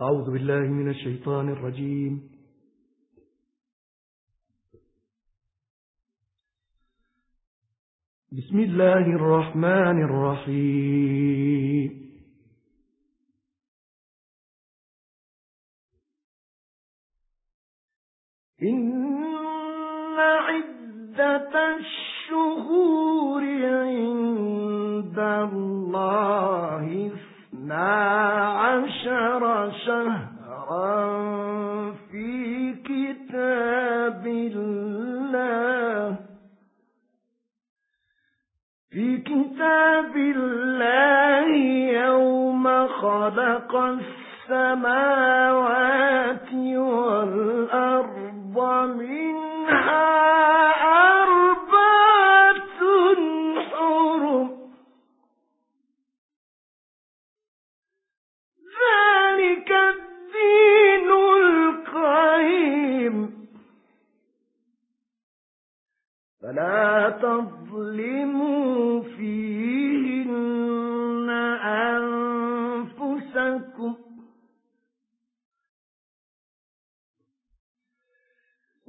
أعوذ بالله من الشيطان الرجيم. بسم الله الرحمن الرحيم. إن عدة الشهور عند الله اثنا شهرا في كتاب الله. في كتاب الله يوم خلق السماوات والأرض.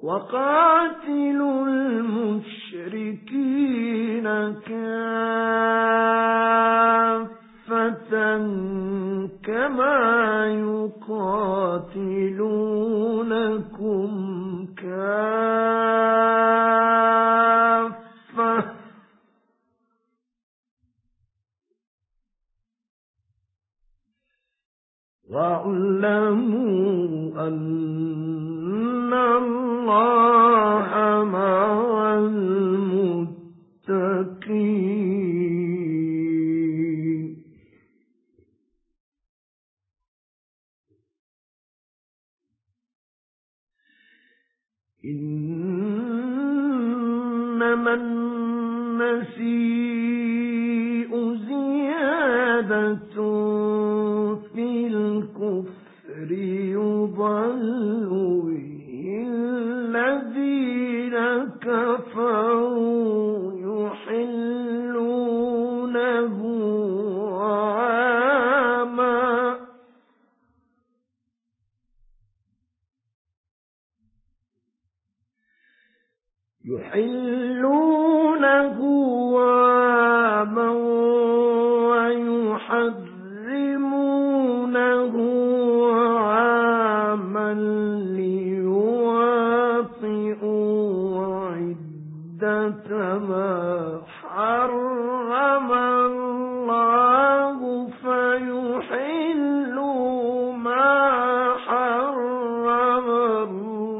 وقاتلوا المشركين كافة كما يقاتلونكم كافة. إنما النسيء ليواطئوا عدة ما حرم الله فيحلوا ما حرم الله.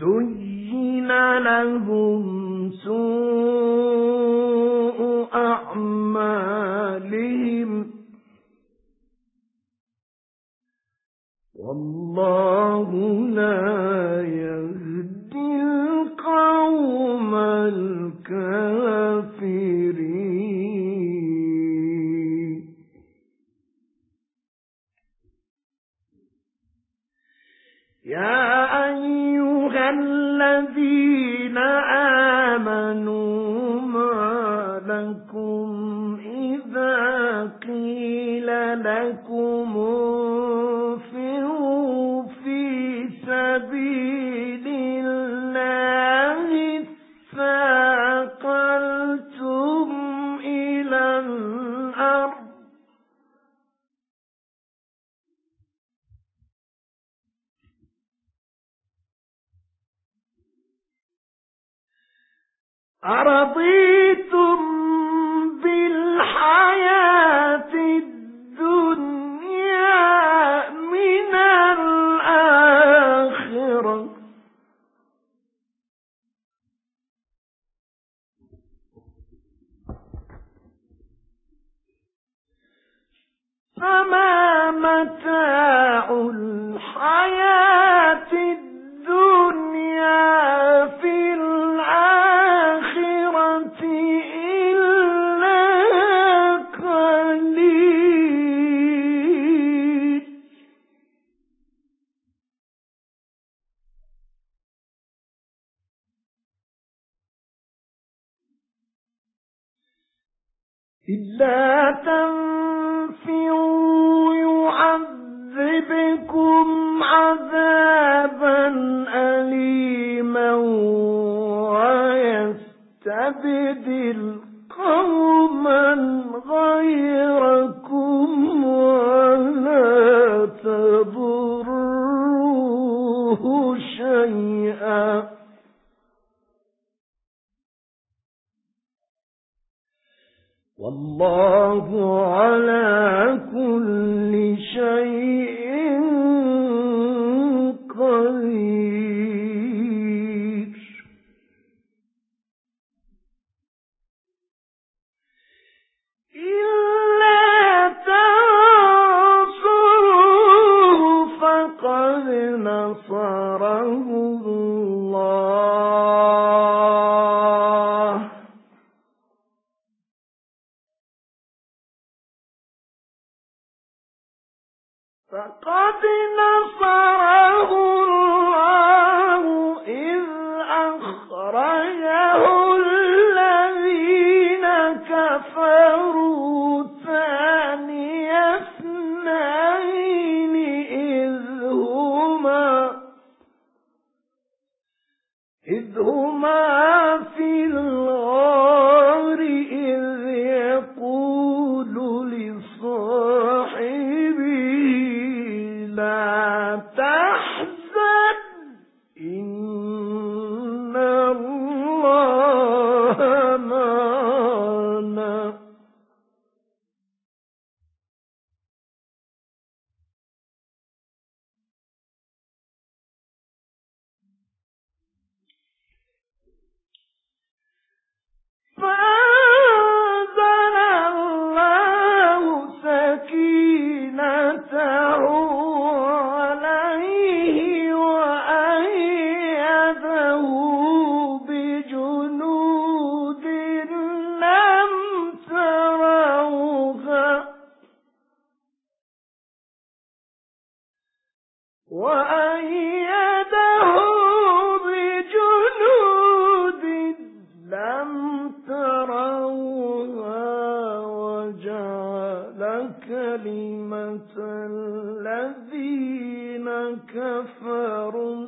زين لهم سوء أعمالهم. والله لا يهدي القوم الكافرين. يا Ara رَحْمَةً الله على كل شيء فقد كلمة الذين كفروا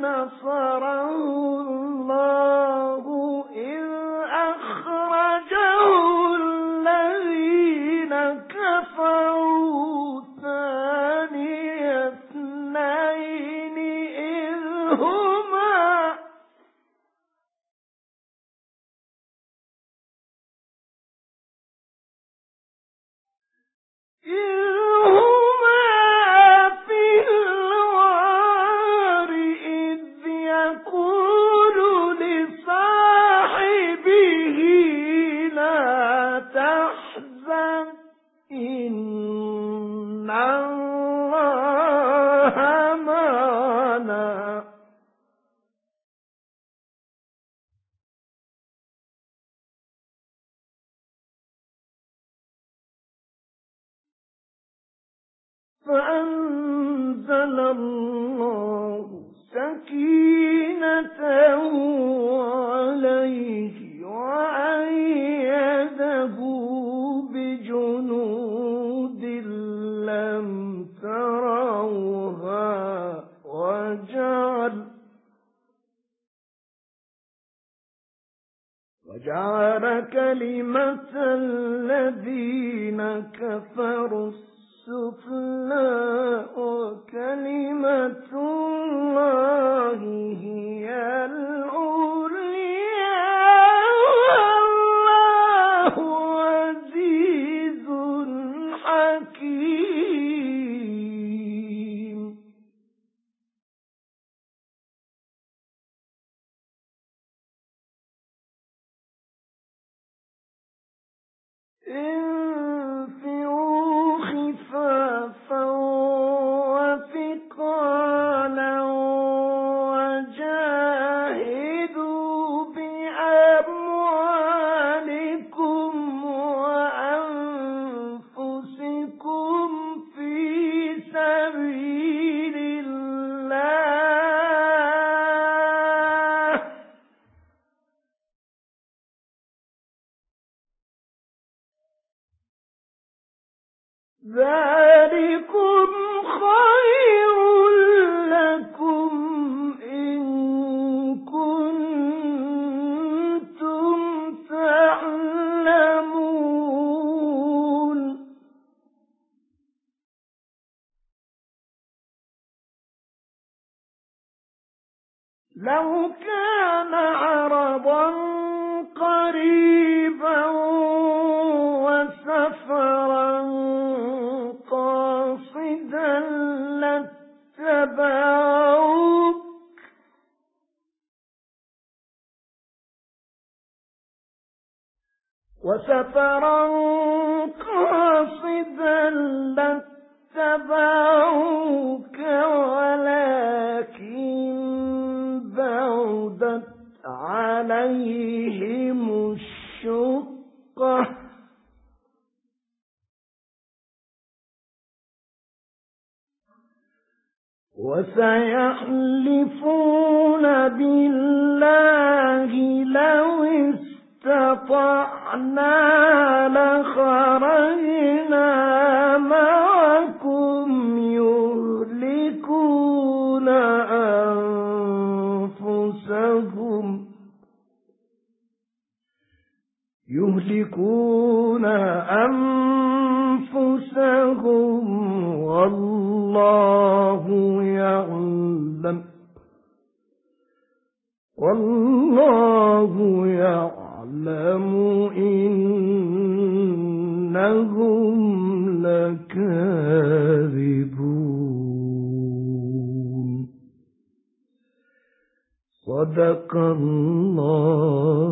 نصر فأنزل الله سكينته عليه وأيده بجنود لم تروها وجعل وجعل كلمة الذين كفروا وكلمة الله هي الأولى. ذلكم وسيحلفون بالله لو استطعنا لخرجنا معكم يهلكون أنفسهم والله يعلم والله يعلم إنهم لكاذبون صدق الله